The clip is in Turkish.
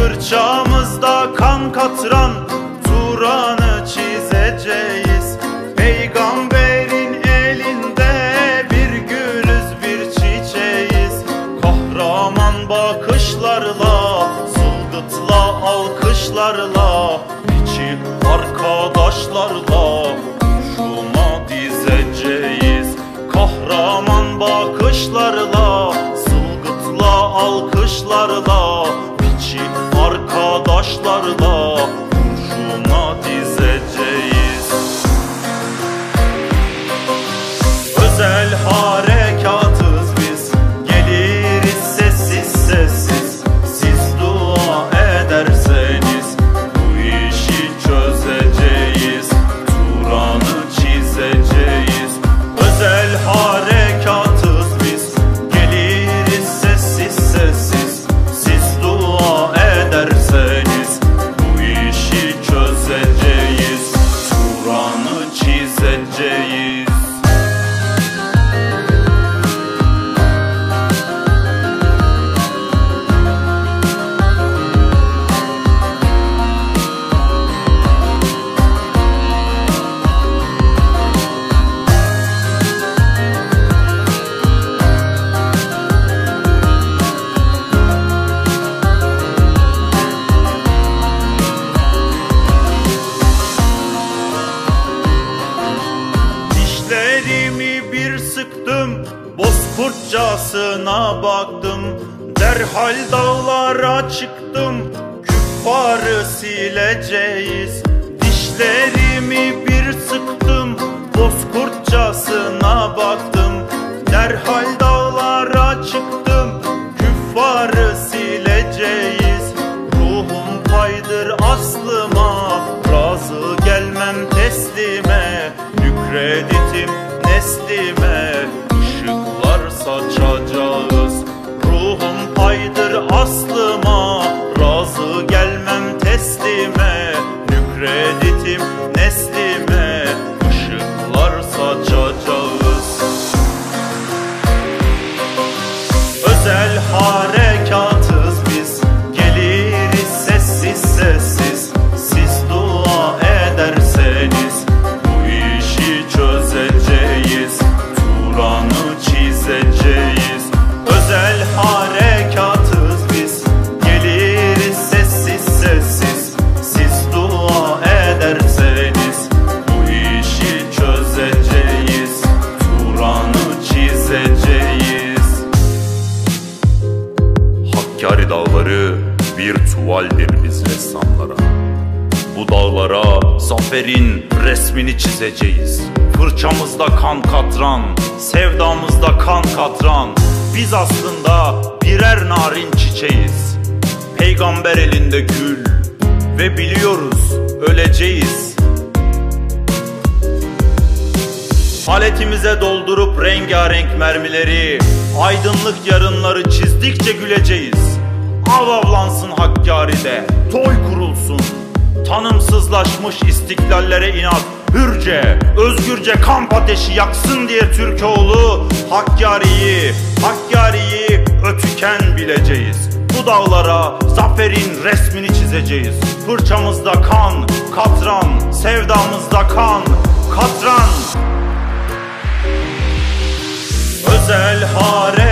Fırçamızda kan katran Turan'ı çizeceğiz. Peygamberin elinde bir gülüz bir çiçeğiz. Kahraman bakışlarla Zılgıtla alkışlarla içi arkadaşlarla taşlarda sıktım Bozkurtçasına baktım Derhal dağlara çıktım. Küffarı sileceğiz Dişlerimi bir sıktım paydır aslıma Razı gelmem teslime Nükreditim neslime. Işıklar saçacağız Özel harekatız Hakkari dağları bir tuvaldir biz ressamlara. Bu dağlara zaferin resmini çizeceğiz. Fırçamızda kan katran, sevdamızda kan katran. Biz aslında birer narin çiçeğiz. Peygamber elinde gül ve biliyoruz öleceğiz. Paletimize doldurup rengarenk mermileri Aydınlık yarınları çizdikçe güleceğiz Av avlansın Hakkari'de Toy kurulsun. Tanımsızlaşmış istiklallere inat Hürce, özgürce kamp ateşi yaksın diye Türkoğlu Hakkari'yi, Hakkari'yi ötüken bileceğiz. Bu dağlara zaferin resmini çizeceğiz. Fırçamızda kan, katran, sevdamızda kan, katran. Özel hare